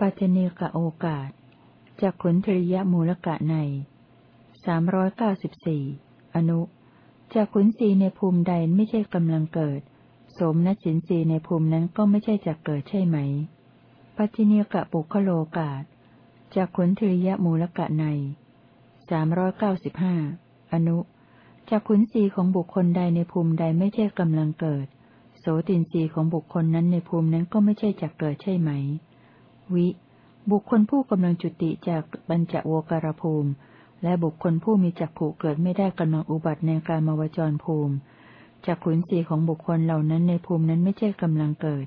ปัจเจเนกโอกาสจากขุนทริยมูลกะในสามร้อยเก้าสิบสี่อนุจากขุนสีในภูมิใดไม่ใช่กำลังเกิด สมนัสินสีในภูมินั้นก็ไม่ใช่จะเกิดใช่ไหม ปัจจิเนกะปุคโลกาสจากขุนทริยมูลกะในสามร้อยเก้าสิบห้าอนุจากขุนสีของบุคคลใดในภูมิใดไม่ใช่กำลังเกิด โสตินสีของบุคคลนั้นในภูมินั้นก็ไม่ใช่จะเกิดใช่ไหม วิ บุคคลผู้กำลังจุติจากบัญจโวการภูมิ และบุคคลผู้มีจักขุเกิดไม่ได้กำลังอุบัติในการมวจรภูมิจากขุนสีของบุคคลเหล่านั้นในภูมินั้นไม่ใช่กำลังเกิด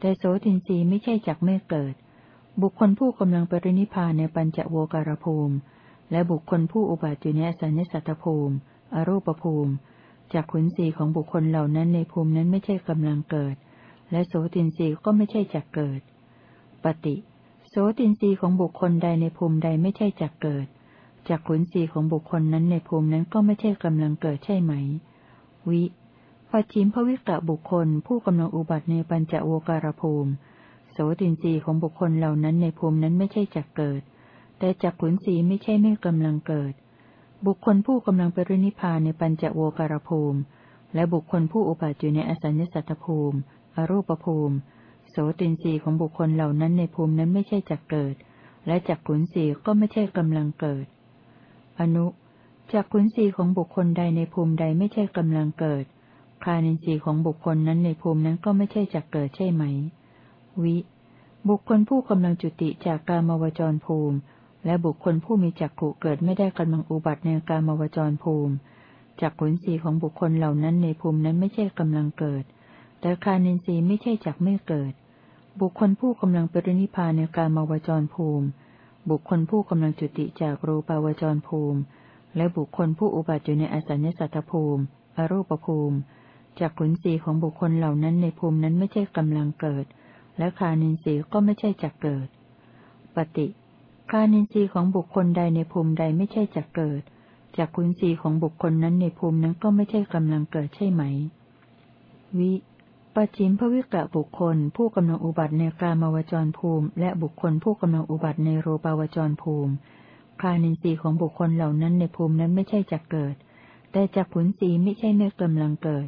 แต่โสตินสีไม่ใช่จักไม่เกิด บุคคลผู้กำลังปรินิพานในปัญจโวการภูมิ และบุคคลผู้อุบัติอยู่ในอสัญญสัตตภูมิ อรูปภูมิจากขุนสีของบุคคลเหล่านั้นในภูมินั้นไม่ใช่กำลังเกิด และโสตินสีก็ไม่ใช่จักเกิด ปฏิโสตินสีของบุคคลใดในภูมิใดไม่ใช่จักเกิดจากขุนสีของบุคคลนั้นในภูมินั้นก็ไม่ใช่กำลังเกิดใช่ไหม วิปัจฉิมภวิกะบุคคล ผู้กำลังอุบัติในปัญจโวการภูมิ โสตินสีของบุคคลเหล่านั้นในภูมินั้นไม่ใช่จักเกิด แต่จักขุนสีไม่ใช่ไม่กำลังเกิด บุคคลผู้กำลังไปรินิพานในปัญจโวการภูมิ และบุคคลผู้อุบัติอยู่ในอสัญญสัตตภูมิ อรูปภูมิ โสตินสีของบุคคลเหล่านั้นในภูมินั้นไม่ใช่จักเกิด และจักขุนสีก็ไม่ใช่กำลังเกิด อนุจักขุนสีของบุคคลใดในภูมิใดไม่ใช่กำลังเกิด คานินสีของบุคคลนั้นในภูมินั้นก็ไม่ใช่จักเกิดใช่ไหม วิ บุคคลผู้กำลังจุติจากกามวจรภูมิ และบุคคลผู้มีจักขุเกิดไม่ได้กำลังอุบัติในกามวจรภูมิจักขุนสีของบุคคลเหล่านั้นในภูมินั้นไม่ใช่กำลังเกิด แต่คานินทรีย์ไม่ใช่จักไม่เกิด บุคคลผู้กำลังปรินิพานในการมวจรภูมิ บุคคลผู้กำลังจุติจากรูปาวจรภูมิ และบุคคลผู้อุบัติอยู่ในอสัญญสัตตภูมิ อรูปภูมิจักขุนสีของบุคคลเหล่านั้นในภูมินั้นไม่ใช่กำลังเกิด และคานินทรีย์ก็ไม่ใช่จักเกิด ปฏิกานินทรีย์ของบุคคลใดในภูมิใดไม่ใช่จะเกิด จากคุณสีของบุคคลนั้นในภูมินั้นก็ไม่ใช่กำลังเกิดใช่ไหม วิ ปัจฉิมภวิกะบุคคล ผู้กำลังอุบัติในกามาวจรภูมิ และบุคคลผู้กำลังอุบัติในโรปาวจรภูมิ คานินทรีย์ของบุคคลเหล่านั้นในภูมินั้นไม่ใช่จะเกิด แต่จากขุนสีไม่ใช่ไม่กำลังเกิด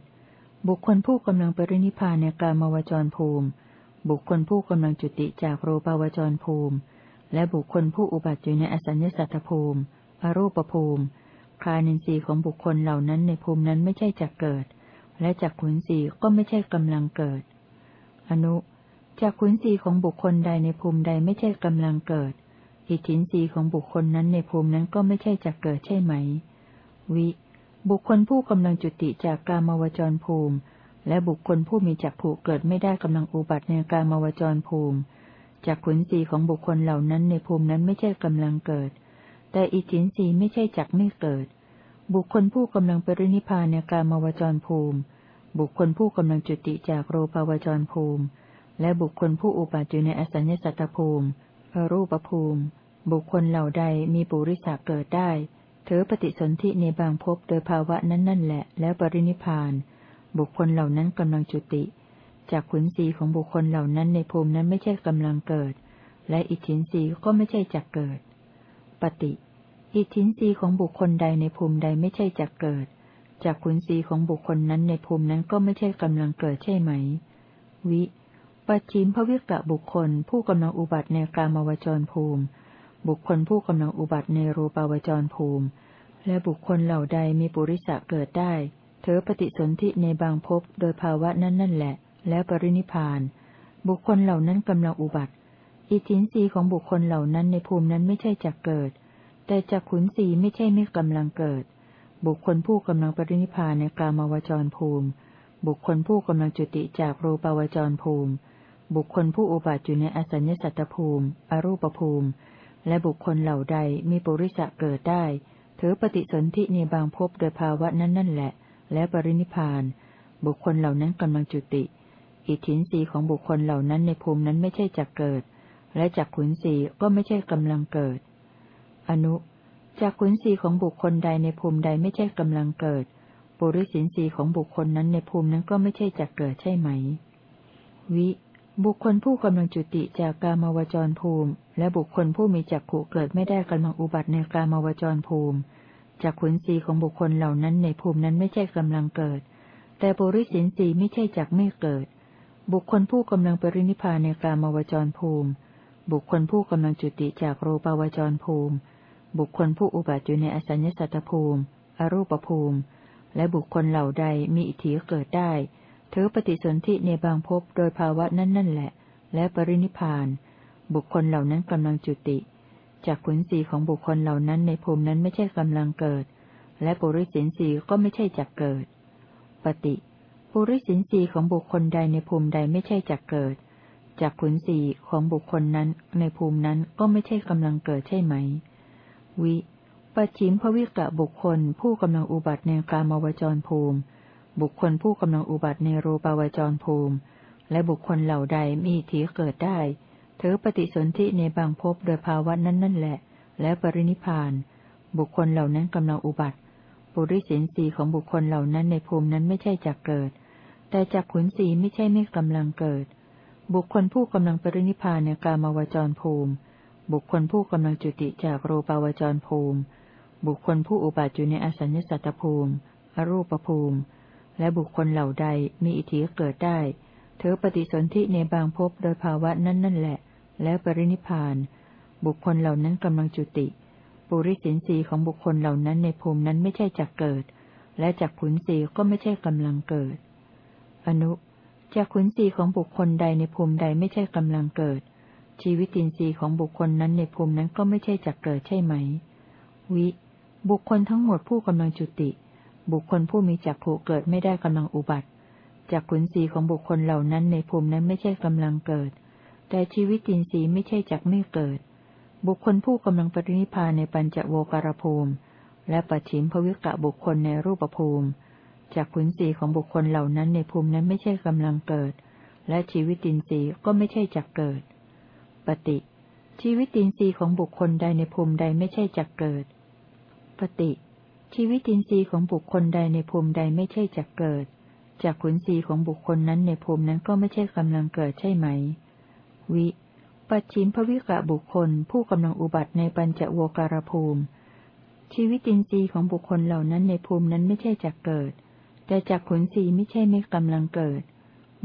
บุคคลผู้กำลังปรินิพานในกามาวจรภูมิ บุคคลผู้กำลังจุติจากโรปาวจรภูมิ และบุคคลผู้อุบัติอยู่ในอสัญญสัตตภูมิอรูปภูมิ คานินทรีย์ของบุคคลเหล่านั้นในภูมินั้นไม่ใช่จักเกิด และจักขุนสีก็ไม่ใช่กำลังเกิด อนุจักขุนสีของบุคคลใดในภูมิใดไม่ใช่กำลังเกิด อิทธินสีของบุคคลนั้นในภูมินั้นก็ไม่ใช่จักเกิดใช่ไหม วิ บุคคลผู้กำลังจุติจากกามวจรภูมิ และบุคคลผู้มีจักผูกเกิดไม่ได้กำลังอุบัติในกามวจรภูมิจากขุนสีของบุคคลเหล่านั้นในภูมินั้นไม่ใช่กำลังเกิด แต่อิจินสีไม่ใช่จักไม่เกิด บุคคลผู้กำลังปรินิพานในการมวจรภูมิ บุคคลผู้กำลังจุติจากโรภาวจรภูมิ และบุคคลผู้อุบัติอยู่ในอสัญญสัตตภูมิอรูปภูมิ บุคคลเหล่าใดมีปุริสาเกิดได้เถอปฏิสนธิในบางภพโดยภาวะนั้นนั่นแหละ แล้วปรินิพาน บุคคลเหล่านั้นกำลังจุติ จากขุนศีของบุคคลเหล่านั้นในภูมินั้นไม่ใช่กำลังเกิด และอิทธินรีก็ไม่ใช่จักเกิด ปฏิ อิทธินรีของบุคคลใดในภูมิใดไม่ใช่จักเกิด จากขุนศีของบุคคลนั้นในภูมินั้นก็ไม่ใช่กำลังเกิดใช่ไหม วิ ปัจฉิมภวิกะบุคคล ผู้กำลังอุบัติในกามวจรภูมิ บุคคลผู้กำลังอุบัติในรูปาวจรภูมิ และบุคคลเหล่าใดมีปุริสะเกิดได้ เธอปฏิสนธิในบางภพโดยภาวะนั้นนั่นแหละ แล้วปรินิพาน บุคคลเหล่านั้นกำลังอุบัติ อิทธินรีของบุคคลเหล่านั้นในภูมินั้นไม่ใช่จักเกิด แต่จักขุนสีไม่ใช่ไม่กำลังเกิด บุคคลผู้กำลังปรินิพานในกลามาวจรภูมิ บุคคลผู้กำลังจุติจากรูปาวจรภูมิ บุคคลผู้อุบัติอยู่ในอสัญญสัตตภูมิ อรูปภูมิ และบุคคลเหล่าใดมีปุริสะเกิดได้ ถือปฏิสนธิในบางภพโดยภาวะนั้นนั่นแหละ และปรินิพาน บุคคลเหล่านั้นกำลังจุติ อิทธินรีของบุคคลเหล่านั้นในภูมินั้นไม่ใช่จักเกิด และจักขุนสีก็ไม่ใช่กำลังเกิด อนุจักขุนสีของบุคคลใดในภูมิใดไม่ใช่กำลังเกิด ปุริสินสีของบุคคลนั้นในภูมินั้นก็ไม่ใช่จักเกิดใช่ไหม วิ บุคคลผู้กำลังจุติจากกามวจรภูมิ และบุคคลผู้มีจักขุเกิดไม่ได้กำลังอุบัติในกามวจรภูมิจากขุนสีของบุคคลเหล่านั้นในภูมินั้นไม่ใช่กำลังเกิด แต่ปุริสินสีไม่ใช่จักไม่เกิด บุคคลผู้กำลังปรินิพานในกามวจรภูมิ บุคคลผู้กำลังจุติจากรูปาวจรภูมิ บุคคลผู้อุบัติอยู่ในอสัญญสัตตภูมิ อรูปภูมิ และบุคคลเหล่าใดมีอิทธิเกิดได้ ถือปฏิสนธิในบางภพโดยภาวะนั้นนั่นแหละ และปรินิพาน บุคคลเหล่านั้นกำลังจุติ จากขุนสีของบุคคลเหล่านั้นในภูมินั้นไม่ใช่กำลังเกิด และปุริสินสีก็ไม่ใช่จักเกิด ปฏิปุริสินสีของบุคคลใดในภูมิใดไม่ใช่จักเกิดจากขุนสีของบุคคลนั้นในภูมินั้นก็ไม่ใช่กำลังเกิดใช่ไหม วิปัจฉิมภวิกะบุคคล ผู้กำลังอุบัติในกามวจรภูมิ บุคคลผู้กำลังอุบัติในรูปาวจรภูมิ และบุคคลเหล่าใดมีทีเกิดได้ถือปฏิสนธิในบางภพโดยภาวะนั้นนั่นแหละ และปรินิพาน บุคคลเหล่านั้นกำลังอุบัติ ปุริสินสีของบุคคลเหล่านั้นในภูมินั้นไม่ใช่จักเกิด แต่จักขุนสีไม่ใช่ไม่กำลังเกิด บุคคลผู้กำลังปรินิพานในกามาวจรภูมิ บุคคลผู้กำลังจุติจากรูปาวจรภูมิ บุคคลผู้อุบัติอยู่ในอสัญญสัตตภูมิ อรูปภูมิ และบุคคลเหล่าใดมีอิทธิเกิดได้เธอปฏิสนธิในบางภพโดยภาวะนั้นนั่นแหละ แล้วปรินิพาน บุคคลเหล่านั้นกำลังจุติ ปุริสินสีของบุคคลเหล่านั้นในภูมินั้นไม่ใช่จักเกิด และจักขุนสีก็ไม่ใช่กำลังเกิด อนุจักขุนสีของบุคคลใดในภูมิใดไม่ใช่กำลังเกิด ชีวิตินทรีย์ของบุคคลนั้นในภูมินั้นก็ไม่ใช่จักเกิดใช่ไหม วิ บุคคลทั้งหมดผู้กำลังจุติ บุคคลผู้มีจักขุเกิดไม่ได้กำลังอุบัติจากขุนสีของบุคคลเหล่านั้นในภูมินั้นไม่ใช่กำลังเกิด แต่ชีวิตินทรีย์ไม่ใช่จักไม่เกิด บุคคลผู้กำลังปรินิพานในปัญจโวการภูมิ และปัจฉิมภวิกะบุคคลในรูปภูมิจากขุนสีของบุคคลเหล่านั้นในภูมินั้นไม่ใช่กำลังเกิด และชีวิตินทรีย์ก็ไม่ใช่จักเกิด ปฏิ ชีวิตินทรีย์ของบุคคลใดในภูมิใดไม่ใช่จักเกิด ปฏิ ชีวิตินทรีย์ของบุคคลใดในภูมิใดไม่ใช่จักเกิดจากขุนศีของบุคคลนั้นในภูมินั้นก็ไม่ใช่กำลังเกิดใช่ไหม วิ ปัจฉิมภวิกะบุคคล ผู้กำลังอุบัติในปัญจโวการภูมิ ชีวิตินทรีย์ของบุคคลเหล่านั้นในภูมินั้นไม่ใช่จักเกิด แต่จากขุนศีไม่ใช่ไม่กำลังเกิด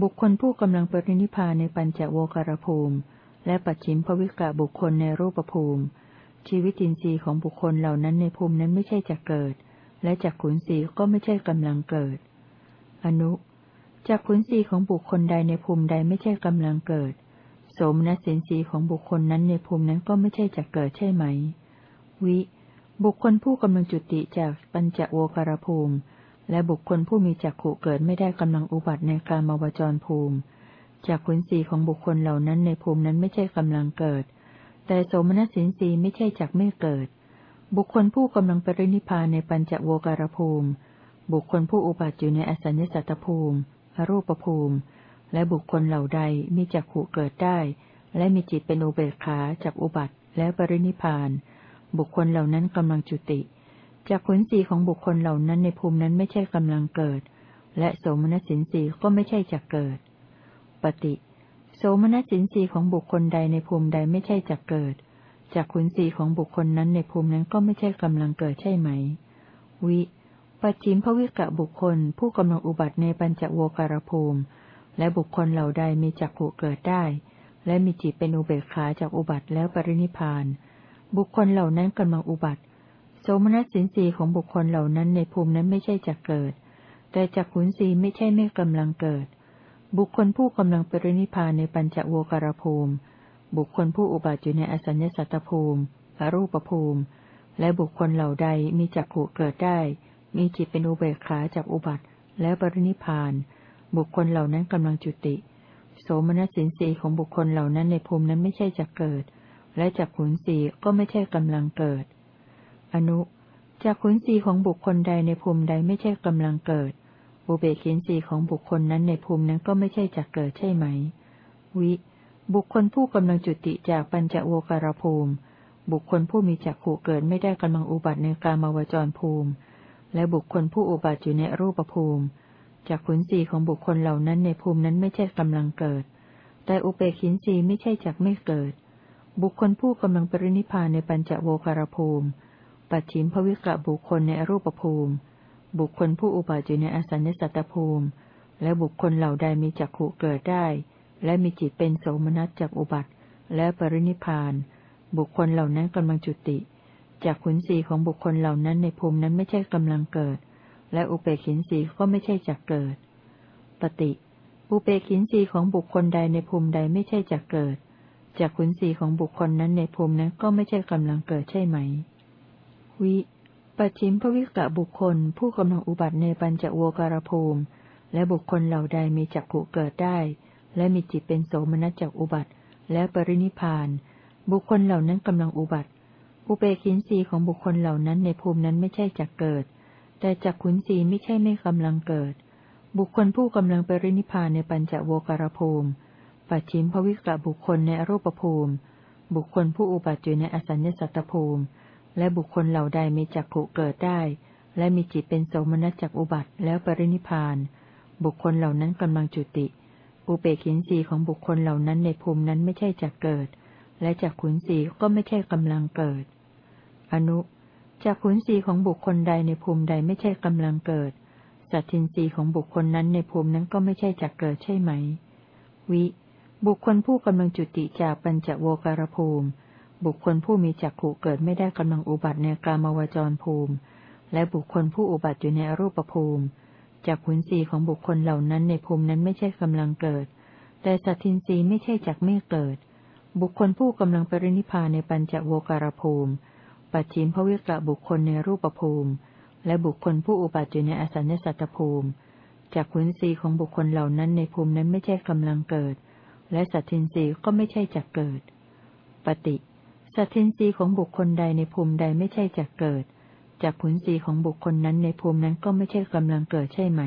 บุคคลผู้กำลังปรินิพานในปัญจโวการภูมิ และปัจฉิมภวิกะบุคคลในรูปภูมิ ชีวิตินทรีย์ของบุคคลเหล่านั้นในภูมินั้นไม่ใช่จะเกิด และจากขุนศีก็ไม่ใช่กำลังเกิด อนุจากขุนศีของบุคคลใดในภูมิใดไม่ใช่กำลังเกิด สมณสินสีของบุคคลนั้นในภูมินั้นก็ไม่ใช่จะเกิดใช่ไหม วิ บุคคลผู้กำลังจุติจากปัญจโวการภูมิ และบุคคลผู้มีจักขุเกิดไม่ได้กำลังอุบัติในการมวจรภูมิ จากขุนศีของบุคคลเหล่านั้นในภูมินั้นไม่ใช่กำลังเกิด แต่โสมนัสสินสีไม่ใช่จักไม่เกิด บุคคลผู้กำลังปรินิพานในปัญจโวการภูมิ บุคคลผู้อุบัติอยู่ในอสัญญสัตตภูมิ อรูปภูมิ และบุคคลเหล่าใดมีจักขู่เกิดได้ และมีจิตเป็นอุเบกขาจากอุบัติและปรินิพาน บุคคลเหล่านั้นกำลังจุติ จากผลสีของบุคคลเหล่านั้นในภูมินั้นไม่ใช่กำลังเกิด และโสมนัสสินสีก็ไม่ใช่จักเกิด ปฏิโสมนัสสินสีของบุคคลใดในภูมิใดไม่ใช่จักเกิดจากขุนสีของบุคคลนั้นในภูมินั้นก็ไม่ใช่กำลังเกิดใช่ไหม วิ ปัจฉิมภวิกะบุคคล ผู้กำลังอุบัติในปัญจโวการภูมิ และบุคคลเหล่าใดมีจักขุเกิดได้ และมีจิตเป็นอุเบกขาจากอุบัติแล้วปรินิพาน บุคคลเหล่านั้นกำลังอุบัติ โสมนัสสินสีของบุคคลเหล่านั้นในภูมินั้นไม่ใช่จักเกิด แต่จากขุนสีไม่ใช่ไม่กำลังเกิด บุคคลผู้กำลังปรินิพานในปัญจโวการภูมิ บุคคลผู้อุบัติอยู่ในอสัญญสัตตภูมิอรูปภูมิ และบุคคลเหล่าใดมีจักขู่เกิดได้ มีจิตเป็นอุเบกขาจากอุบัติ และปรินิพาน บุคคลเหล่านั้นกำลังจุติ โสมนัสสินสีของบุคคลเหล่านั้นในภูมินั้นไม่ใช่จะเกิด และจากขุนสีก็ไม่ใช่กำลังเกิด อนุจากขุนสีของบุคคลใดในภูมิใดไม่ใช่กำลังเกิด อุเบกินสีของบุคคลนั้นในภูมินั้นก็ไม่ใช่จักเกิดใช่ไหม วิ บุคคลผู้กำลังจุติจากปัญจโวการภูมิ บุคคลผู้มีจักขู่เกิดไม่ได้กำลังอุบัติในกามาวจรภูมิ และบุคคลผู้อุบัติอยู่ในรูปภูมิจากขุนสีของบุคคลเหล่านั้นในภูมินั้นไม่ใช่กำลังเกิด แต่อุเบกินรีไม่ใช่จักไม่เกิด บุคคลผู้กำลังปรินิพานในปัญจโวคารภูมิ ปัจฉิมภวิกะบุคคลในรูปภูมิ บุคคลผู้อุบัติอยู่ในอสัญญสัตตภูมิ และบุคคลเหล่าใดมีจักขุเกิดได้ และมีจิตเป็นโสมนัสจากอุบัติ และปรินิพาน บุคคลเหล่านั้นกำลังจุติจากขุนสีของบุคคลเหล่านั้นในภูมินั้นไม่ใช่กำลังเกิด และอุเบกินสีก็ไม่ใช่จักเกิด ปฏิอุเบกินสีของบุคคลใดในภูมิใดไม่ใช่จักเกิดจากขุนสีของบุคคลนั้นในภูมินั้นก็ไม่ใช่กำลังเกิดใช่ไหม วิ ปัจฉิมภวิกะบุคคล ผู้กำลังอุบัติในปัญจโวการภูมิ และบุคคลเหล่าใดมีจักขุเกิดได้ และมีจิตเป็นโสมนัสจากอุบัติ และปรินิพาน บุคคลเหล่านั้นกำลังอุบัติ อุเบกินสีของบุคคลเหล่านั้นในภูมินั้นไม่ใช่จักเกิด แต่จักขุนสีไม่ใช่ไม่กำลังเกิด บุคคลผู้กำลังปรินิพานในปัญจโวการภูมิ ปัจฉิมภวิกะบุคคลในอรูปภูมิ บุคคลผู้อุบัติอยู่ในอสัญญสัตตภูมิ และบุคคลเหล่าใดมีจักขุเกิดได้ และมีจิตเป็นโสมนัสจักอุบัติแล้วปรินิพาน บุคคลเหล่านั้นกำลังจุติ อุเบกินสีของบุคคลเหล่านั้นในภูมินั้นไม่ใช่จักเกิด และจักขุนสีก็ไม่ใช่กำลังเกิด อนุจักขุนสีของบุคคลใดในภูมิใดไม่ใช่กำลังเกิด สัตทินรีของบุคคลนั้นในภูมินั้นก็ไม่ใช่จักเกิดใช่ไหม วิ บุคคลผู้กำลังจุติจากปัญจโวการภูมิ บุคคลผู้มีจักขู่เกิดไม่ได้กำลังอุบัติในกามวจรภูมิ และบุคคลผู้อุบัติอยู่ในอรูปภูมิจากขุนศีของบุคคลเหล่านั้นในภูมินั้นไม่ใช่กำลังเกิด แต่สัตทินรีไม่ใช่จักไม่เกิด บุคคลผู้กำลังปรินิพานในปัญจโวการภูมิ ปัจฉิมภวิกะบุคคลในรูปภูมิ และบุคคลผู้อุบัติอยู่ในอสัญญสัตตภูมิจากขุนศีของบุคคลเหล่านั้นในภูมินั้นไม่ใช่กำลังเกิด และสัตทินรีก็ไม่ใช่จักเกิด ปฏิ สัตทินรีของบุคคลใดในภูมิใดไม่ใช่จักเกิดจากขุนศีของบุคคลนั้นในภูมินั้นก็ไม่ใช่กำลังเกิดใช่ไหม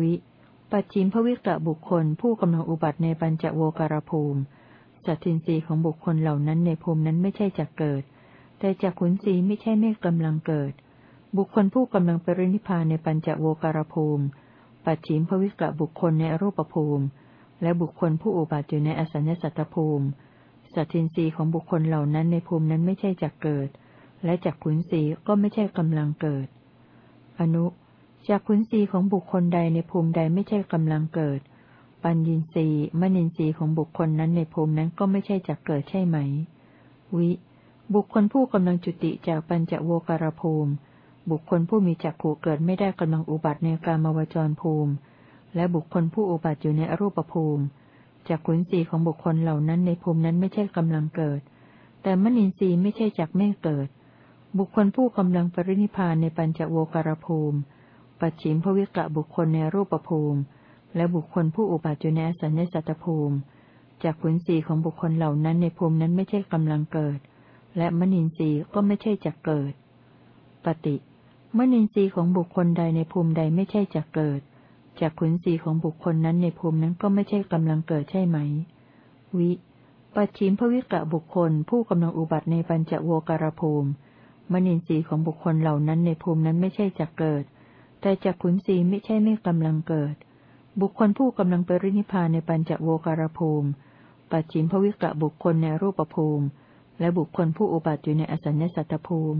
วิ ปัจฉิมภวิกะบุคคลผู้กำลังอุบัติในปัญจโวการภูมิ สัตทินรีของบุคคลเหล่านั้นในภูมินั้นไม่ใช่จักเกิด แต่จากขุนศีไม่ใช่ไม่กำลังเกิด บุคคลผู้กำลังปรินิพานในปัญจโวการภูมิ ปัจฉิมภวิกะบุคคลในรูปภูมิ และบุคคลผู้อุบัติอยู่ในอสัญญสัตตภูมิ สัตินรีของบุคคลเหล่านั้นในภูมินั้นไม่ใช่จักเกิด และจักขุนสีก็ไม่ใช่กำลังเกิด อนุจักขุนสีของบุคคลใดในภูมิใดไม่ใช่กำลังเกิด ปัญญินรีมณินทรีของบุคคลนั้นในภูมินั้นก็ไม่ใช่จักเกิดใช่ไหม วิ บุคคลผู้กำลังจุติจากปัญจโวการภูมิ บุคคลผู้มีจักขู่เกิดไม่ได้กำลังอุบัติในกามวจรภูมิ และบุคคลผู้อุบัติอยู่ในอรูปภูมิ จากขุนสีของบุคคลเหล่านั้นในภูมินั้นไม่ใช่กำลังเกิด แต่มณินทรีย์ไม่ใช่จักไม่เกิด บุคคลผู้กำลังปรินิพานในปัญจโวการภูมิ ปัจฉิมภวิกะบุคคลในรูปภูมิ และบุคคลผู้อุบัติอยู่ในสัญญสัตตภูมิ จากขุนสีของบุคคลเหล่านั้นในภูมินั้นไม่ใช่กำลังเกิด และมณินทรีย์ก็ไม่ใช่จักเกิด ปฏิ มนินทรีย์ของบุคคลใดในภูมิใดไม่ใช่จะเกิด จากขุนศีของบุคคลนั้นในภูมินั้นก็ไม่ใช่กำลังเกิดใช่ไหม วิ ปัจฉิมภวิกะบุคคล ผู้กำลังอุบัติในปัญจโวการภูมิ มนินทรีย์ของบุคคลเหล่านั้นในภูมินั้นไม่ใช่จะเกิด แต่จากขุนศีไม่ใช่ไม่กำลังเกิด บุคคลผู้กำลังปรินิพานในปัญจโวการภูมิ ปัจฉิมภวิกะบุคคลในรูปภูมิ และบุคคลผู้อุบัติอยู่ในอสัญญสัตตภูมิ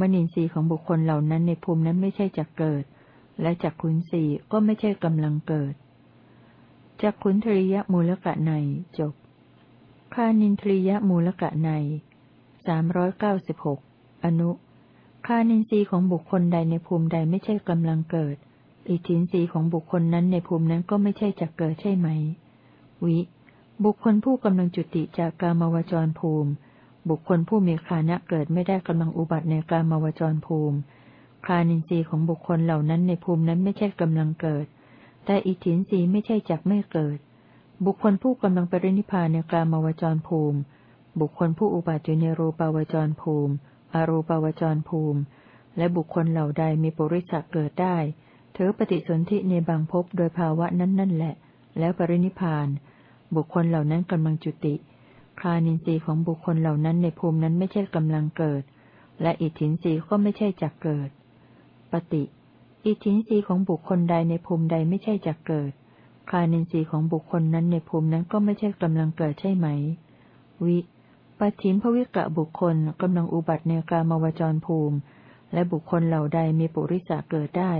มนินทรีย์ของบุคคลเหล่านั้นในภูมินั้นไม่ใช่จักเกิด และจักขุนสีก็ไม่ใช่กำลังเกิดจักขุนทริยมูลกะในจบคานินทริยมูลกะในสามร้อยเก้าสิบหกอนุคานินทรีย์ของบุคคลใดในภูมิใดไม่ใช่กำลังเกิด อิทธินทรีย์ของบุคคลนั้นในภูมินั้นก็ไม่ใช่จักเกิดใช่ไหม วิ บุคคลผู้กำลังจุติจากกามวจรภูมิ บุคคลผู้มีคานะเกิดไม่ได้กำลังอุบัติในการมาวจรภูมิ คานินทรีย์ของบุคคลเหล่านั้นในภูมินั้นไม่ใช่กำลังเกิด แต่อิทธินทรีย์ไม่ใช่จักไม่เกิด บุคคลผู้กำลังปรินิพานในกลามาวจรภูมิ บุคคลผู้อุบัติอยู่ในรูปาวจรภูมิ อรูปาวจรภูมิ และบุคคลเหล่าใดมีปุริสักเกิดได้เธอปฏิสนธิในบางภพโดยภาวะนั้นนั่นแหละ แล้วปรินิพาน บุคคลเหล่านั้นกำลังจุติคานินทรีย์ของบุคคลเหล่านั้นในภูมินั้นไม่ใช่กำลังเกิด และอิทธินทรีย์ก็ไม่ใช่จักเกิด ปฏิอิทธินทรีของบุคคลใดในภูมิใดไม่ใช่จักเกิด คานินทรีของบุคคลนั้นในภูมินั้นก็ไม่ใช่กำลังเกิดใช่ไหม วิปัจฉิมภวิกะบุคคลกำลังอุบัติในกามวจรภูมิ และบุคคลเหล่าใดมีปุริสะเกิดได้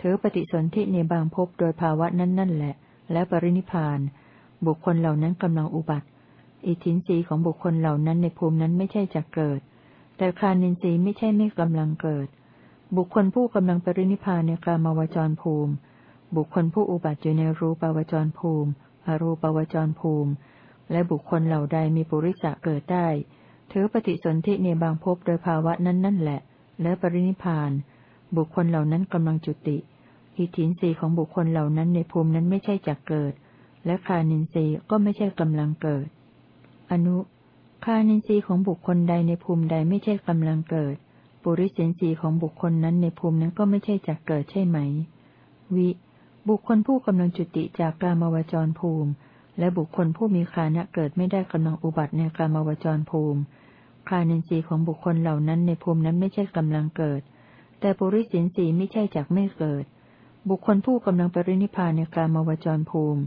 ถือปฏิสนธิในบางภพโดยภาวะนั้นนั่นแหละ และปรินิพาน บุคคลเหล่านั้นกำลังอุบัติ อิทธินรีของบุคคลเหล่านั้นในภูมินั้นไม่ใช่จะเกิด แต่คานินทรีไม่ใช่ไม่กำลังเกิด บุคคลผู้กำลังปรินิพานในกามาวจรภูมิ บุคคลผู้อุบัติอยู่ในรูปาวจรภูมิ อรูปาวจรภูมิ และบุคคลเหล่าใดมีปุริสะเกิดได้ ถือปฏิสนธิในบางภพโดยภาวะนั้นนั่นแหละ และปรินิพาน บุคคลเหล่านั้นกำลังจุติ อิทินรีของบุคคลเหล่านั้นในภูมินั้นไม่ใช่จักเกิด และคานินรีก็ไม่ใช่กำลังเกิด อนุคานินรีของบุคคลใดในภูมิใดไม่ใช่กำลังเกิด ปุริสินทรีของบุคคลนั้นในภูมินั้นก็ไม่ใช่จักเกิดใช่ไหม วิ บุคคลผู้กำลังจุติจากกามวจรภูมิ และบุคคลผู้มีคานะเกิดไม่ได้กำลังอุบัติในกามวจรภูมิคานินทรีย์ของบุคคลเหล่านั้นในภูมินั้นไม่ใช่กำลังเกิด แต่ปุริสินทรีไม่ใช่จักไม่เกิด บุคคลผู้กำลังปรินิพานในกามวจรภูมิ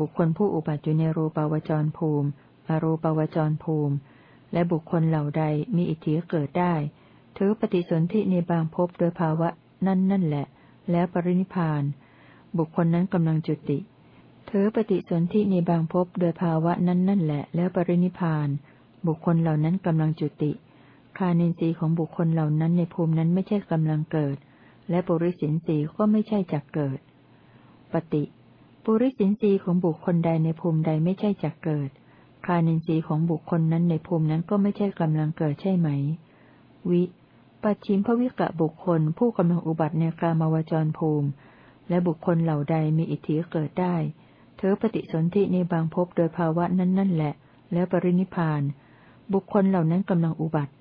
บุคคลผู้อุบัติอยู่ในรูปาวจรภูมิ อรูปาวจรภูมิ และบุคคลเหล่าใดมีอิทธิเกิดได้ ถือปฏิสนธิในบางภพโดยภาวะนั่นนั่นแหละ แล้วปรินิพาน บุคคลนั้นกำลังจุติถือปฏิสนธิในบางภพโดยภาวะนั้นนั่นแหละ แล้วปรินิพาน บุคคลเหล่านั้นกำลังจุติ คานินทรีย์ของบุคคลเหล่านั้นในภูมินั้นไม่ใช่กำลังเกิด และปุริสินสีก็ไม่ใช่จักเกิด ปฏิปุริสินสีของบุคคลใดในภูมิใดไม่ใช่จักเกิด คานินทรีย์ของบุคคลนั้นในภูมินั้นก็ไม่ใช่กำลังเกิดใช่ไหม วิ ปัจฉิมภวิกะบุคคลผู้กำลังอุบัติในกามาวจรภูมิ และบุคคลเหล่าใดมีอิทธิเกิดได้ เธอปฏิสนธิในบางภพโดยภาวะนั้นนั่นแหละ แล้วปรินิพาน บุคคลเหล่านั้นกำลังอุบัติ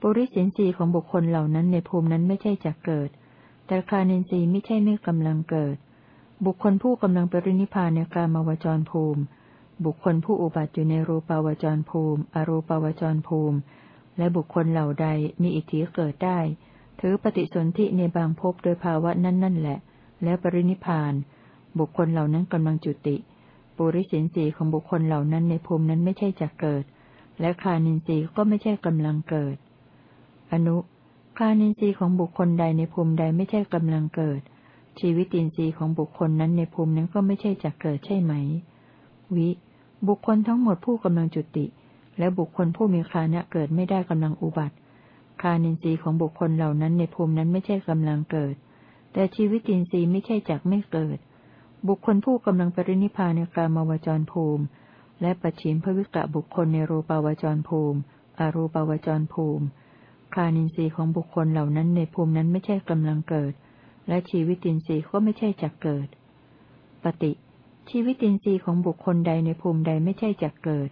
ปุริสินสีของบุคคลเหล่านั้นในภูมินั้นไม่ใช่จักเกิด แต่คานินทรีย์ไม่ใช่ไม่กำลังเกิด บุคคลผู้กำลังปรินิพานในกามาวจรภูมิ บุคคลผู้อุบัติอยู่ในรูปาวจรภูมิ อรูปาวจรภูมิ และบุคคลเหล่าใดมีอิทธิเกิดได้ ถือปฏิสนธิในบางภพโดยภาวะนั้นนั่นแหละ แล้วปรินิพาน บุคคลเหล่านั้นกำลังจุติ ปุริสินสีของบุคคลเหล่านั้นในภูมินั้นไม่ใช่จะเกิด และคานินทรีย์ก็ไม่ใช่กำลังเกิด อนุคานินทรีย์ของบุคคลใดในภูมิใดไม่ใช่กำลังเกิด ชีวิตินทรีย์ของบุคคลนั้นในภูมินั้นก็ไม่ใช่จะเกิดใช่ไหม วิ บุคคลทั้งหมดผู้กำลังจุติ และบุคคลผู้มีคานะเกิดไม่ได้กำลังอุบัติ คานินทรีย์ของบุคคลเหล่านั้นในภูมินั้นไม่ใช่กำลังเกิด แต่ชีวิตินทรีย์ไม่ใช่จักไม่เกิด บุคคลผู้กำลังปรินิพานในกามาวจรภูมิ และปัจฉิมภวิกะบุคคลในรูปาวจรภูมิ อรูปาวจรภูมิ คานินทรีย์ของบุคคลเหล่านั้นในภูมินั้นไม่ใช่กำลังเกิด และชีวิตินทรีย์ก็ไม่ใช่จักเกิด ปฏิ ชีวิตินทรีย์ของบุคคลใดในภูมิใดไม่ใช่จักเกิด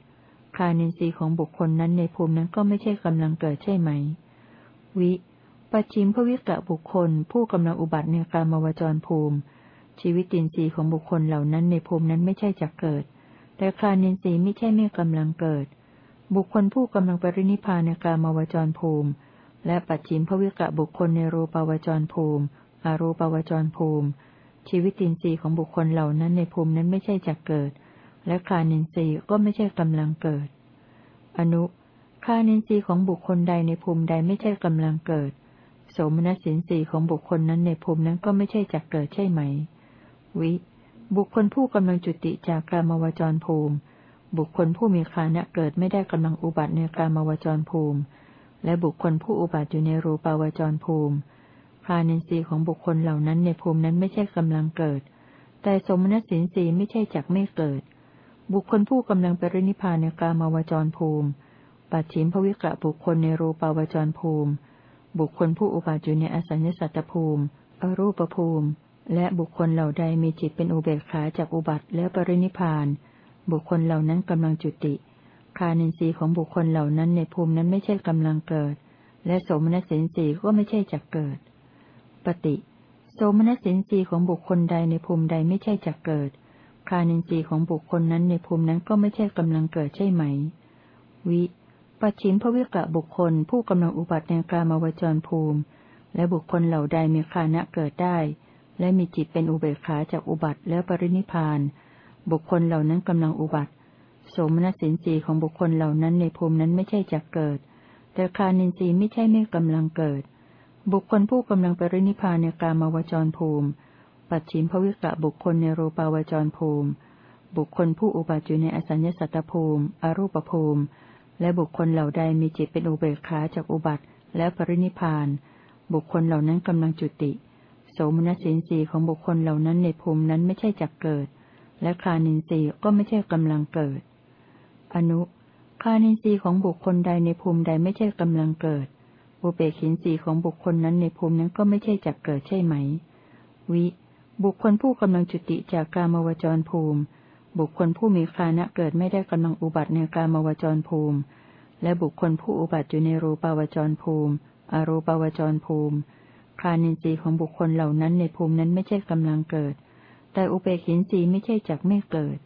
คานินทรีย์ของบุคคลนั้นในภูมินั้นก็ไม่ใช่กำลังเกิดใช่ไหม วิปัจฉิมภวิกะบุคคล ผู้กำลังอุบัติในกามวจรภูมิ ชีวิตินทรีย์ของบุคคลเหล่านั้นในภูมินั้นไม่ใช่จักเกิด แต่คานินทรีย์ไม่ใช่ไม่กำลังเกิด บุคคลผู้กำลังปรินิพานในกามวจรภูมิ และปัจฉิมภวิกะบุคคลในรูปาวจรภูมิอรูปาวจรภูมิ ชีวิตินทรีย์ของบุคคลเหล่านั้นในภูมินั้นไม่ใช่จักเกิด และคานินทรีย์ก็ไม่ใช่กำลังเกิด อนุคานินทรีย์ของบุคคลใดในภูมิใดไม่ใช่กำลังเกิด โสมนัสินทรีย์ของบุคคลนั้นในภูมินั้นก็ไม่ใช่จักเกิดใช่ไหม วิ บุคคลผู้กำลังจุติจากกามวจรภูมิ บุคคลผู้มีคานะเกิดไม่ได้กำลังอุบัติในกามวจรภูมิ และบุคคลผู้อุบัติอยู่ในรูปาวจรภูมิคานินทรีย์ของบุคคลเหล่านั้นในภูมินั้นไม่ใช่กำลังเกิด แต่สมณสินทรีย์ไม่ใช่จักไม่เกิด บุคคลผู้กำลังปรินิพานในกามาวจรภูมิ ปัจฉิมภวิกะบุคคลในรูปาวจรภูมิ บุคคลผู้อุบัติอยู่ในอสัญญสัตตภูมิ อรูปภูมิ และบุคคลเหล่าใดมีจิตเป็นอุเบกขาจากอุบัติและปรินิพาน บุคคลเหล่านั้นกำลังจุติ คานินทรีย์ของบุคคลเหล่านั้นในภูมินั้นไม่ใช่กำลังเกิด และโสมนสินทรีย์ก็ไม่ใช่จักเกิด ปฏิ โสมนสสินทรีย์ของบุคคลใดในภูมิใดไม่ใช่จักเกิด คานินทรีย์ของบุคคลนั้นในภูมินั้นก็ไม่ใช่กำลังเกิดใช่ไหม วิ ปัจฉิมภวิกะบุคคลผู้กำลังอุบัติในกามาวจรภูมิ และบุคคลเหล่าใดมีคานะเกิดได้ และมีจิตเป็นอุเบกขาจากอุบัติแล้วปรินิพาน บุคคลเหล่านั้นกำลังอุบัติ สมนัสสินสีของบุคคลเหล่านั้นในภูมินั้นไม่ใช่จักเกิด แต่คานินทรีย์ไม่ใช่ไม่กำลังเกิด บุคคลผู้กำลังปรินิพานในกามาวจรภูมิ ปัจฉิมภวิกะบุคคลในรูปาวจรภูมิ บุคคลผู้อุบัติอยู่ในอสัญญสัตตภูมิ อรูปภูมิ และบุคคลเหล่าใดมีจิตเป็นอุเบกขาจากอุบัติ และปรินิพาน บุคคลเหล่านั้นกำลังจุติ โสมนัสสินสีของบุคคลเหล่านั้นในภูมินั้นไม่ใช่จักเกิด และคานินทรีก็ไม่ใช่กำลังเกิด อนุคานินทรีของบุคคลใดในภูมิใดไม่ใช่กำลังเกิด อุเบกินทรีของบุคคลนั้นในภูมินั้นก็ไม่ใช่จักเกิดใช่ไหม วิ บุคคลผู้กำลังจุติจากกามวจรภูมิ บุคคลผู้มีคานะเกิดไม่ได้กำลังอุบัติในกามวจรภูมิ และบุคคลผู้อุบัติอยู่ในรูปาวจรภูมิ อรูปาวจรภูมิ คานินทรีย์ของบุคคลเหล่านั้นในภูมินั้นไม่ใช่กำลังเกิด แต่อุเบกินทรีย์ไม่ใช่จักไม่เกิด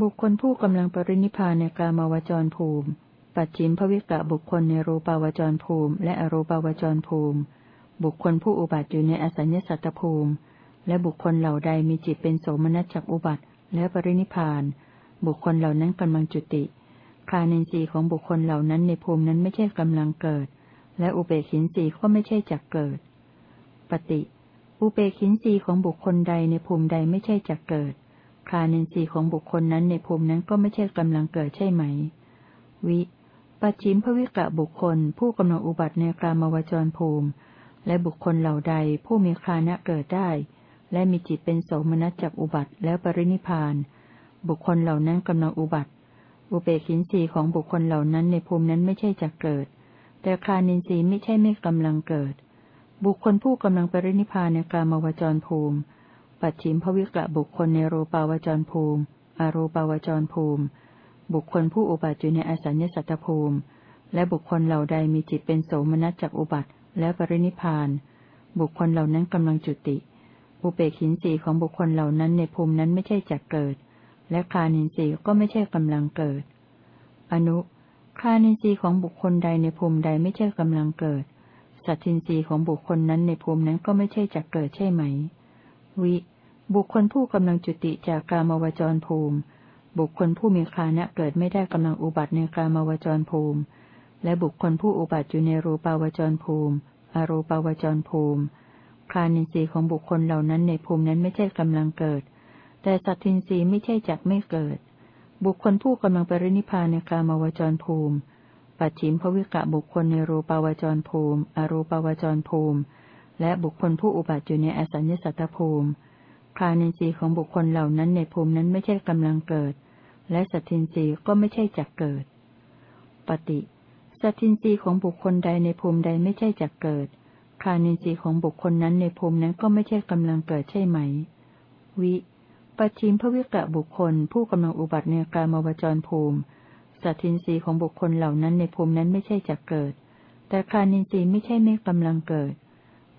บุคคลผู้กำลังปรินิพานในกามาวจรภูมิ ปัจฉิมภวิกะบุคคลในรูปาวจรภูมิ และอรูปาวจรภูมิ บุคคลผู้อุบัติอยู่ในอสัญญสัตตภูมิ และบุคคลเหล่าใดมีจิตเป็นโสมนัสจักอุบัติ และปรินิพาน บุคคลเหล่านั้นกำลังจุติคานินทรีย์ของบุคคลเหล่านั้นในภูมินั้นไม่ใช่กำลังเกิด และอุเบกินทรีย์ก็ไม่ใช่จักเกิด ปฏิ อุเบกินทรีย์ของบุคคลใดในภูมิใดไม่ใช่จักเกิด คานินทรีย์ของบุคคลนั้นในภูมินั้นก็ไม่ใช่กำลังเกิดใช่ไหม วิปัจฉิมภวิกะบุคคล ผู้กำลังอุบัติในกลามวจรภูมิ และบุคคลเหล่าใดผู้มีคานะเกิดได้ และมีจิตเป็นโสมนัสจากอุบัติแล้วปรินิพาน บุคคลเหล่านั้นกำลังอุบัติ อุเบกินทรีของบุคคลเหล่านั้นในภูมินั้นไม่ใช่จะเกิด แต่คานินทรีย์ไม่ใช่ไม่กำลังเกิด บุคคลผู้กำลังปรินิพานในกามวจรภูมิ ปัจฉิมภวิกะบุคคลในรูปาวจรภูมิอรูปาวจรภูมิ บุคคลผู้อุบัติอยู่ในอสัญญสัตตภูมิ และบุคคลเหล่าใดมีจิตเป็นโสมนัสจากอุบัติและปรินิพาน บุคคลเหล่านั้นกำลังจุติ อุเบกินสีของบุคคลเหล่านั้นในภูมินั้นไม่ใช่จักเกิด และคานินสีก็ไม่ใช่กำลังเกิด อนุคานินสีของบุคคลใดในภูมิใดไม่ใช่กำลังเกิด สัตทินรีของบุคคลนั้นในภูมินั้นก็ไม่ใช่จักเกิดใช่ไหม วิ บุคคลผู้กำลังจุติจากกามวจรภูมิ บุคคลผู้มีคานะเกิดไม่ได้กำลังอุบัติในกามวจรภูมิ และบุคคลผู้อุบัติอยู่ในรูปาวจรภูมิ อรูปาวจรภูมิ ฆานินทรีย์ของบุคคลเหล่านั้นในภูมินั้นไม่ใช่กำลังเกิด แต่สัทธินทรีย์ไม่ใช่จักไม่เกิด บุคคลผู้กำลังปรินิพพานในกามาวจรภูมิ ปัจฉิมภวิกะบุคคลในรูปาวจรภูมิ อรูปาวจรภูมิ และบุคคลผู้อุบัติอยู่ในอสัญญสัตตภูมิฆานินทรีย์ของบุคคลเหล่านั้นในภูมินั้นไม่ใช่กำลังเกิด และสัทธินทรีย์ก็ไม่ใช่จักเกิด ปฏิสัตทินทรีย์ของบุคคลใดในภูมิใดไม่ใช่จักเกิด คานินทรีย์ของบุคคลนั้นในภูมินั้นก็ไม่ใช่กำลังเกิดใช่ไหม วิ ปัจฉิมพวิกะบุคคล ผู้กำลังอุบัติในกามวจรภูมิ สัตทินทรีย์ของบุคคลเหล่านั้นในภูมินั้นไม่ใช่จักเกิด แต่คานินทรีย์ไม่ใช่ไม่กำลังเกิด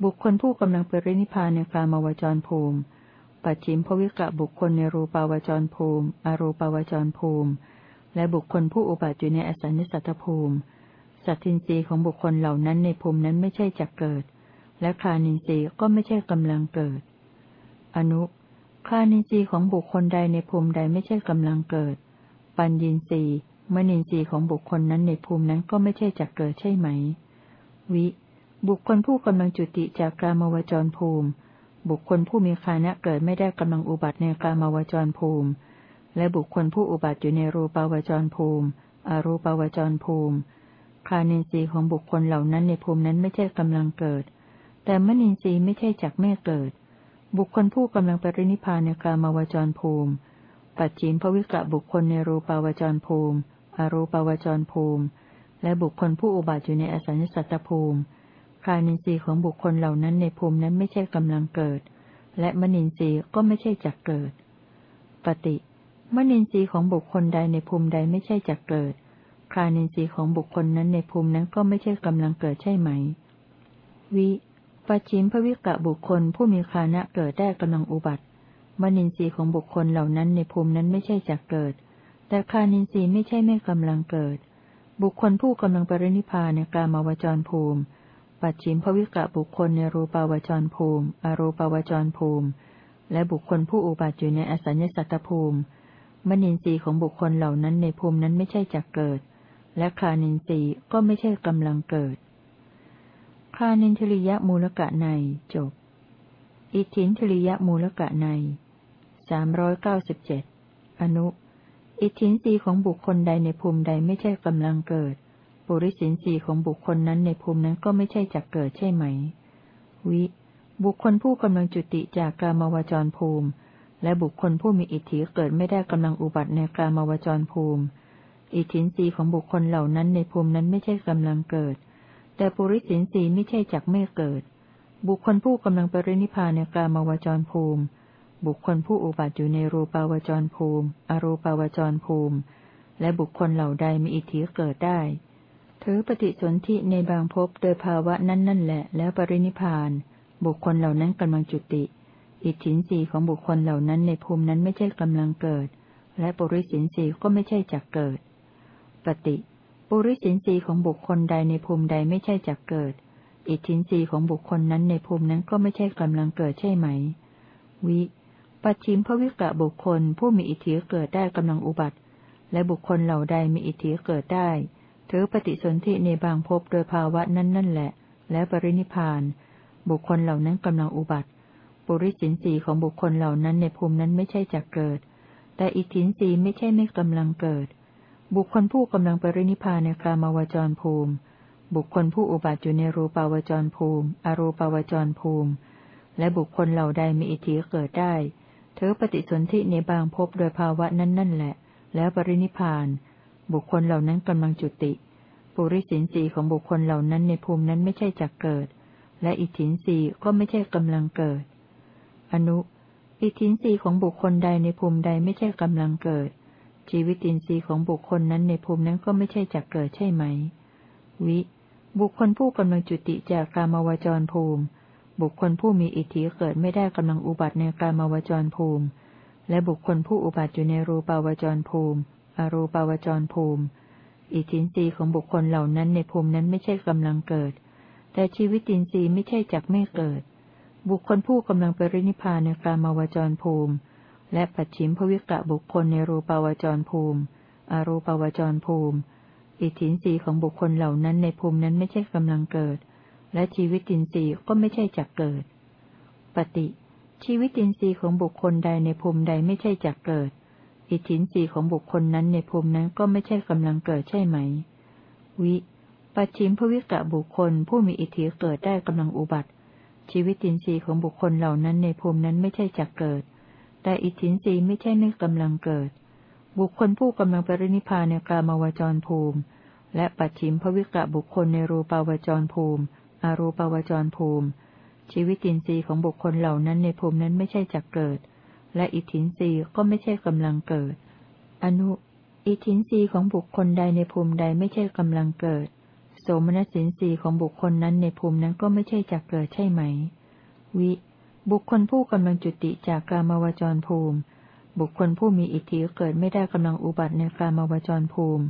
บุคคลผู้กำลังปรินิพานในกามวจรภูมิ ปัจฉิมภวิกะบุคคลในรูปาวจรภูมิ อรูปาวจรภูมิ และบุคคลผู้อุบัติอยู่ในอสัญญสัตตภูมิสัตทินรีของบุคคลเหล่านั้นในภูมินั้นไม่ใช่จักเกิด และคานินรีก็ไม่ใช่กำลังเกิด อนุคานินรีของบุคคลใดในภูมิใดไม่ใช่กำลังเกิด ปัญญินรีมณินรีของบุคคลนั้นในภูมินั้นก็ไม่ใช่จักเกิดใช่ไหม วิ บุคคลผู้กำลังจุติจากกามวจรภูมิ บุคคลผู้มีคานะเกิดไม่ได้กำลังอุบัติในกามวจรภูมิ และบุคคลผู้อุบัติอยู่ในรูปาวจรภูมิ อรูปาวจรภูมิ คานินทรีย์ของบุคคลเหล่านั้นในภูมินั้นไม่ใช่กำลังเกิด แต่มนินทรีย์ไม่ใช่จักแม่เกิด บุคคลผู้กำลังปรินิพานในกามาวจรภูมิ ปัจจิมภวิกะบุคคลในรูปาวจรภูมิ อรูปาวจรภูมิ และบุคคลผู้อุบัติอยู่ในอสัญญสัตตภูมิคานินทรีย์ของบุคคลเหล่านั้นในภูมินั้นไม่ใช่กำลังเกิด และมนินทรีย์ก็ไม่ใช่จักเกิด ปฏิมนินทรีย์ของบุคคลใดในภูมิใดไม่ใช่จักเกิดคานินทรีย์ของบุคคลนั้นในภูมินั้นก็ไม่ใช่กำลังเกิดใช่ไหม วิ ปัจฉิมภวิกะบุคคลผู้มีคานะเกิดได้กำลังอุบัติ มนินทรีย์ของบุคคลเหล่านั้นในภูมินั้นไม่ใช่จักเกิด แต่คานินทรีย์ไม่ใช่ไม่กำลังเกิด บุคคลผู้กำลังปรินิพานในกามาวจรภูมิ ปัจฉิมภวิกะบุคคลในรูปาวจรภูมิ อรูปาวจรภูมิ และบุคคลผู้อุบัติอยู่ในอสัญญสัตตภูมิ มนินทรีย์ของบุคคลเหล่านั้นในภูมินั้นไม่ใช่จักเกิด และคานินทรีย์ก็ไม่ใช่กำลังเกิด คานินทริยมูลกะในจบ อิทธินทริยมูลกะในสามร้อยเก้าสิบเจ็ดอนุ อิทธินรีของบุคคลใดในภูมิใดไม่ใช่กำลังเกิด ปุริสินรีของบุคคลนั้นในภูมินั้นก็ไม่ใช่จักเกิดใช่ไหม วิ บุคคลผู้กำลังจุติจากกามวจรภูมิ และบุคคลผู้มีอิทธิเกิดไม่ได้กำลังอุบัติในกามวจรภูมิ อิทธินรีของบุคคลเหล่านั้นในภูมินั้นไม่ใช่กำลังเกิด แต่ปุริสินรีไม่ใช่จักไม่เกิด บุคคลผู้กำลังปรินิพานในกลามวจรภูมิ บุคคลผู้อุบัติอยู่ในรูปาวจรภูมิ อรูปาวจรภูมิ และบุคคลเหล่าใดมีอิทธิเกิดได้ ถือปฏิสนธิในบางภพโดยภาวะนั้นนั่นแหละ แล้วปรินิพาน บุคคลเหล่านั้นกำลังจุติ อิทธินสีของบุคคลเหล่านั้นในภูมินั้นไม่ใช่กำลังเกิด และปุริสินสีก็ไม่ใช่จักเกิด ปฏิ ปุริสินสีของบุคคลใดในภูมิใดไม่ใช่จักเกิด อิทธินสีของบุคคลนั้นในภูมินั้นก็ไม่ใช่กำลังเกิดใช่ไหม วิ ปัจฉิมภวิกะบุคคลผู้มีอิทธิเกิดได้กำลังอุบัติ และบุคคลเหล่าใดมีอิทธิเกิดได้ ถือปฏิสนธิในบางภพโดยภาวะนั้นนั่นแหละ และปรินิพาน บุคคลเหล่านั้นกำลังอุบัติ ปุริสินสีของบุคคลเหล่านั้นในภูมินั้นไม่ใช่จักเกิด แต่อิทธินสีไม่ใช่ไม่กำลังเกิด บุคคลผู้กำลังปรินิพานในกามาวจรภูมิ บุคคลผู้อุบัติอยู่ในรูปาวจรภูมิ อรูปาวจรภูมิ และบุคคลเหล่าใดมีอิทธิเกิดได้ถือปฏิสนธิในบางภพโดยภาวะนั้นนั่นแหละ แล้วปรินิพาน บุคคลเหล่านั้นกำลังจุติ ปุริสินสีของบุคคลเหล่านั้นในภูมินั้นไม่ใช่จักเกิด และอิทธินสีก็ไม่ใช่กำลังเกิด อนุ อิทธินสีของบุคคลใดในภูมิใดไม่ใช่กำลังเกิด ชีวิตินทรีย์ของบุคคลนั้นในภูมินั้นก็ไม่ใช่จักเกิดใช่ไหม วิ บุคคลผู้กำลังจุติจากกามวจรภูมิ บุคคลผู้มีอิทธิเกิดไม่ได้กำลังอุบัติในกามวจรภูมิ และบุคคลผู้อุบัติอยู่ในรูปาวจรภูมิ อรูปาวจรภูมิ อิทธินทรีของบุคคลเหล่านั้นในภูมินั้นไม่ใช่กำลังเกิด แต่ชีวิตินทรีย์ไม่ใช่จักไม่เกิด บุคคลผู้กำลังปรินิพานในกามวจรภูมิ และปัจฉิมภวิกะบุคคลในรูปาวจรภูมิ อรูปาวจรภูมิ อิทธินรีของบุคคลเหล่านั้นในภูมินั้นไม่ใช่กำลังเกิด และชีวิตินทรีย์ก็ไม่ใช่จักเกิด ปฏิชีวิตินทรีย์ของบุคคลใดในภูมิใดไม่ใช่จักเกิด อิทธินทรีของบุคคลนั้นในภูมินั้นก็ไม่ใช่กำลังเกิดใช่ไหม วิปัจฉิมภวิกะบุคคลผู้มีอิทธิเกิดได้กำลังอุบัติ ชีวิตินทรีย์ของบุคคลเหล่านั้นในภูมินั้นไม่ใช่จักเกิด แต่อิทธินทรีไม่ใช่ไม่กำลังเกิด บุคคลผู้กำลังปรินิพานในกามาวจรภูมิ และปัจฉิมภวิกะบุคคลในรูปาวจรภูมิอรูปาวจรภูมิ ชีวิตินทรีย์ของบุคคลเหล่านั้นในภูมินั้นไม่ใช่จักเกิด และอิทธินทรีย์ก็ไม่ใช่กำลังเกิด อนุ อิทธินทรีย์ของบุคคลใดในภูมิใดไม่ใช่กำลังเกิด โสมนัสินทรีย์ของบุคคลนั้นในภูมินั้นก็ไม่ใช่จักเกิดใช่ไหม วิ บุคคลผู้กำลังจุติจากกามวจรภูมิ บุคคลผู้มีอิทธิเกิดไม่ได้กำลังอุบัติในกามวจรภูมิ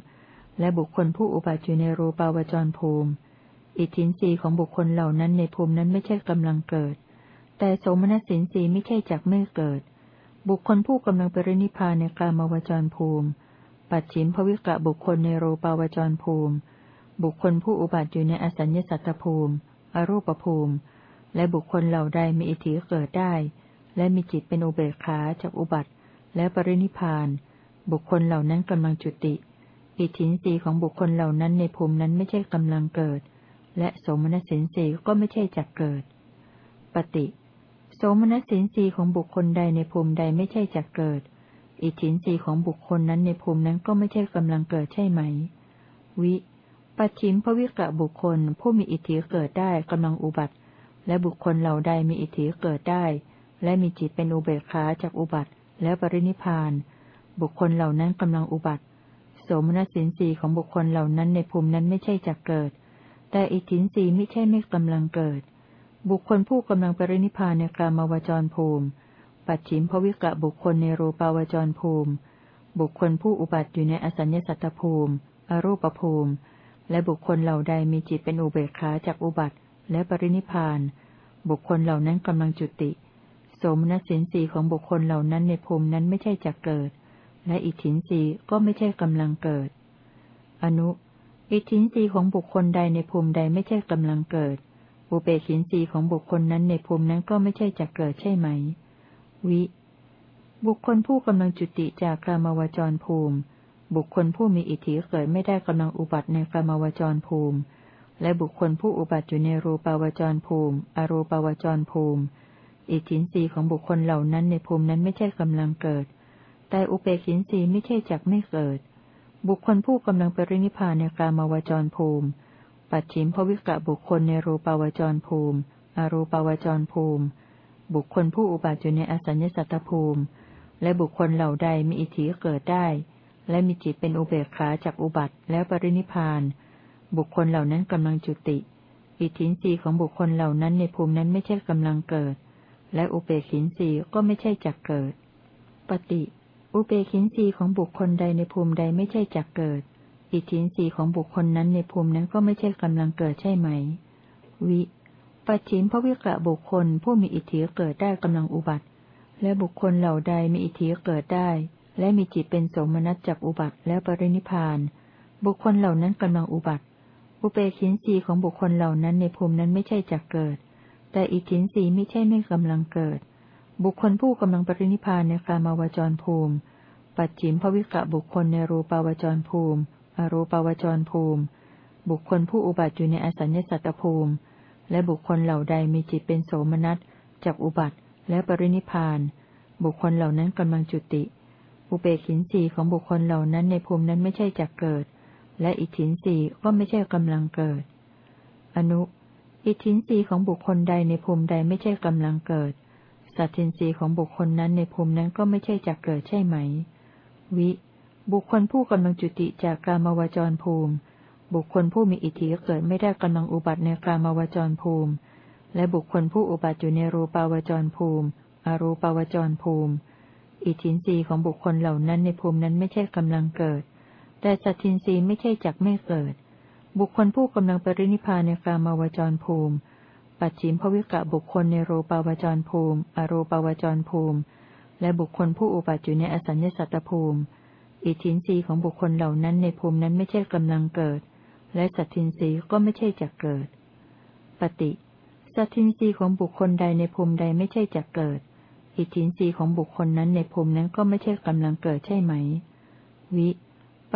และบุคคลผู้อุบัติอยู่ในรูปาวจรภูมิ อิทธินรีของบุคคลเหล่านั้นในภูมินั้นไม่ใช่กำลังเกิด แต่โสมนัสสินสีไม่ใช่จักไม่เกิด บุคคลผู้กำลังปรินิพานในกามวจรภูมิ ปัจฉิมภวิกะบุคคลในโรปาวจรภูมิ บุคคลผู้อุบัติอยู่ในอสัญญสัตตภูมิ อรูปภูมิ และบุคคลเหล่าใดมีอิทธิเกิดได้ และมีจิตเป็นอุเบกขาจากอุบัติ และปรินิพาน บุคคลเหล่านั้นกำลังจุติ อิทธินรีของบุคคลเหล่านั้นในภูมินั้นไม่ใช่กำลังเกิด และโสมนัสสินสีก็ไม่ใช่จักเกิด ปฏิโสมนัสสินสีของบุคคลใดในภูมิใดไม่ใช่จักเกิด อิทธินสีของบุคคลนั้นในภูมินั้นก็ไม่ใช่กำลังเกิดใช่ไหม วิปัจฉิมภวิกะบุคคลผู้มีอิทธิเกิดได้กำลังอุบัติ และบุคคลเหล่าใดมีอิทธิเกิดได้ และมีจิตเป็นอุเบกขาจากอุบัติ และปรินิพาน บุคคลเหล่านั้นกำลังอุบัติ โสมนัสสินสีของบุคคลเหล่านั้นในภูมินั้นไม่ใช่จักเกิด แต่อิทธินสีไม่ใช่ไม่กำลังเกิด บุคคลผู้กำลังปรินิพานในกามาวจรภูมิ ปัจฉิมภวิกะบุคคลในรูปาวจรภูมิ บุคคลผู้อุบัติอยู่ในอสัญญสัตตภูมิ อรูปภูมิ และบุคคลเหล่าใดมีจิตเป็นอุเบกขาจากอุบัติ และปรินิพาน บุคคลเหล่านั้นกำลังจุติ สมณสินสีของบุคคลเหล่านั้นในภูมินั้นไม่ใช่จักเกิด และอิทินสีก็ไม่ใช่กำลังเกิด อนุ อิทินสีของบุคคลใดในภูมิใดไม่ใช่กำลังเกิด อุเบกินสีของบุคคลนั้นในภูมินั้นก็ไม่ใช่จักเกิดใช่ไหม วิ บุคคลผู้กำลังจุติจากกามาวจรภูมิ บุคคลผู้มีอิทธิเกิดไม่ได้กำลังอุบัติในกามาวจรภูมิ และบุคคลผู้อุบัติอยู่ในรูปาวจรภูมิ อรูปาวจรภูมิ อิทธินสีของบุคคลเหล่านั้นในภูมินั้นไม่ใช่กำลังเกิด แต่อุเบกินสีไม่ใช่จักไม่เกิด บุคคลผู้กำลังปรินิพานในกามาวจรภูมิ ปัจฉิมภวิกะบุคคลในรูปาวจรภูมิ อรูปาวจรภูมิ บุคคลผู้อุบัติอยู่ในอสัญญสัตตภูมิ และบุคคลเหล่าใดมีอิทธิเกิดได้ และมีจิตเป็นอุเบกขาจากอุบัติแล้วปรินิพพาน บุคคลเหล่านั้นกำลังจุติ อิทินสีของบุคคลเหล่านั้นในภูมินั้นไม่ใช่กำลังเกิด และอุเบกินสีก็ไม่ใช่จักเกิด ปฏิ อุเบกินสีของบุคคลใดในภูมิใดไม่ใช่จักเกิด อิทินสีของบุคคลนั้นในภูมินั้นก็ไม่ใช่กำลังเกิดใช่ไหม วิปัจฉิมภวิกะบุคคลผู้มีอิทธิเกิดได้กำลังอุบัติ และบุคคลเหล่าใดมีอิทธิเกิดได้ และมีจิตเป็นสมนัสจากอุบัติแล้วปรินิพพาน บุคคลเหล่านั้นกำลังอุบัติ อุเบกินสีของบุคคลเหล่านั้นในภูมินั้นไม่ใช่จักเกิด แต่อิทินสีไม่ใช่ไม่กำลังเกิด บุคคลผู้กำลังปรินิพานในกามาวจรภูมิ ปัจฉิมภวิกะบุคคลในรูปาวจรภูมิ อรูปาวจรภูมิ บุคคลผู้อุบัติอยู่ในอสัญญสัตตภูมิ และบุคคลเหล่าใดมีจิตเป็นโสมนัสจากอุบัติและปรินิพาน บุคคลเหล่านั้นกำลังจุติ อุเบกินสีของบุคคลเหล่านั้นในภูมินั้นไม่ใช่จักเกิด และอิทธินสีก็ไม่ใช่กำลังเกิด อนุ อิทธินสีของบุคคลใดในภูมิใดไม่ใช่กำลังเกิด สัตทินสีของบุคคลนั้นในภูมินั้นก็ไม่ใช่จักเกิดใช่ไหม วิ บุคคลผู้กำลังจุติจากกามวจรภูมิ บุคคลผู้มีอิทธิเกิดไม่ได้กำลังอุบัติในกามวจรภูมิ และบุคคลผู้อุบัติอยู่ในรูปาวจรภูมิ อรูปาวจรภูมิ อิทธินสีของบุคคลเหล่านั้นในภูมินั้นไม่ใช่กำลังเกิด แต่สัตทินสีไม่ใช่จักไม่เกิด บุคคลผู้กำลังปรินิพพานในกามาวจรภูมิ ปัจฉิมภวิกะบุคคลในรูปาวจรภูมิ อรูปาวจรภูมิ และบุคคลผู้อุบัติอยู่ในอสัญญสัตตภูมิ อิทินสีของบุคคลเหล่านั้นในภูมินั้นไม่ใช่กำลังเกิด และสัตทินสีก็ไม่ใช่จักเกิด ปฏิสัตทินรีของบุคคลใดในภูมิใดไม่ใช่จักเกิด อิทินรีของบุคคลนั้นในภูมินั้นก็ไม่ใช่กำลังเกิดใช่ไหม วิ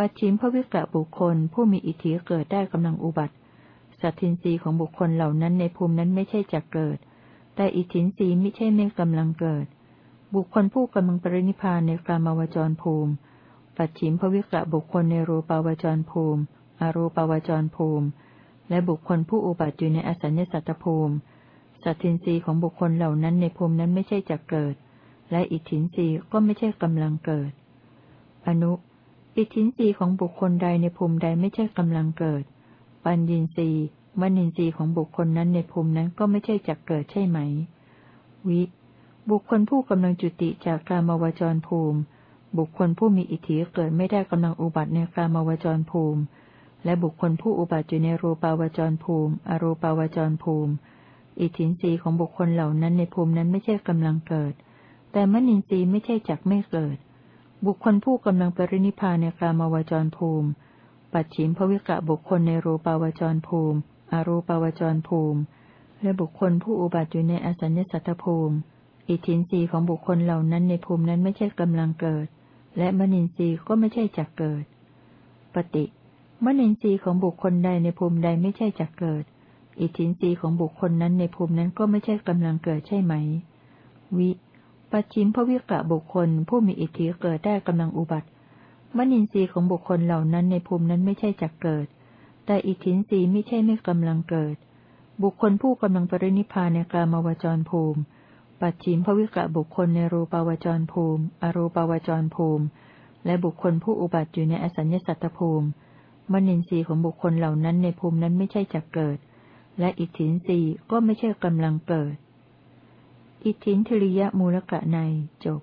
ปัจฉิมภวิกะบุคคล ผู้มีอิทธิเกิดได้กำลังอุบัติ สัตทินรีของบุคคลเหล่านั้นในภูมินั้นไม่ใช่จักเกิด แต่อิทธินรีไม่ใช่ไม่กำลังเกิด บุคคลผู้กำลังปรินิพานในกามาวจรภูมิ ปัจฉิมภวิกะบุคคลในรูปาวจรภูมิ อรูปาวจรภูมิ และบุคคลผู้อุบัติอยู่ในอสัญญสัตตภูมิ สัตทินรีของบุคคลเหล่านั้นในภูมินั้นไม่ใช่จักเกิด และอิทธินรีก็ไม่ใช่กำลังเกิด อนุ อิทธินรีของบุคคลใดในภูมิใดไม่ใช่กำลังเกิด ปัญญินรีมณินรีของบุคคลนั้นในภูมินั้นก็ไม่ใช่จักเกิดใช่ไหม วิ บุคคลผู้กำลังจุติจากกามาวจรภูมิ บุคคลผู้มีอิทธิเกิดไม่ได้กำลังอุบัติในกามาวจรภูมิ และบุคคลผู้อุบัติอยู่ในรูปาวจรภูมิ อรูปาวจรภูมิ อิทธินรีของบุคคลเหล่านั้นในภูมินั้นไม่ใช่กำลังเกิด แต่มณินรีไม่ใช่จักไม่เกิด บุคคลผู้กำลังปรินิพพานในกามาวจรภูมิ ปัจฉิมภวิกะบุคคลในรูปาวจรภูมิ อรูปาวจรภูมิ และบุคคลผู้อุบัติอยู่ในอสัญญสัตตภูมิ อิทธินรีของบุคคลเหล่านั้นในภูมินั้นไม่ใช่กำลังเกิด และมณินทรีย์ก็ไม่ใช่จักเกิด ปฏิมณินทรีย์ของบุคคลใดในภูมิใดไม่ใช่จักเกิด อิทธินรีของบุคคลนั้นในภูมินั้นก็ไม่ใช่กำลังเกิดใช่ไหม วิ ปัจฉิมภวิกะบุคคล ผู้มีอิทธิเกิดได้กำลังอุบัติมณินทรีย์ของบุคคลเหล่านั้นในภูมินั้นไม่ใช่จักเกิด แต่อิทธินรีย์ไม่ใช่ไม่กำลังเกิด บุคคลผู้กำลังปรินิพพานในกามวจรภูมิ ปัจฉิมภวิกะบุคคลในรูปาวจรภูมิ อรูปาวจรภูมิ และบุคคลผู้อุบัติอยู่ในอสัญญสัตตภูมิมณินทรีย์ของบุคคลเหล่านั้นในภูมินั้นไม่ใช่จักเกิด และอิทธินรีย์ก็ไม่ใช่กำลังเกิด อิทธินทริยมูลกะในจบ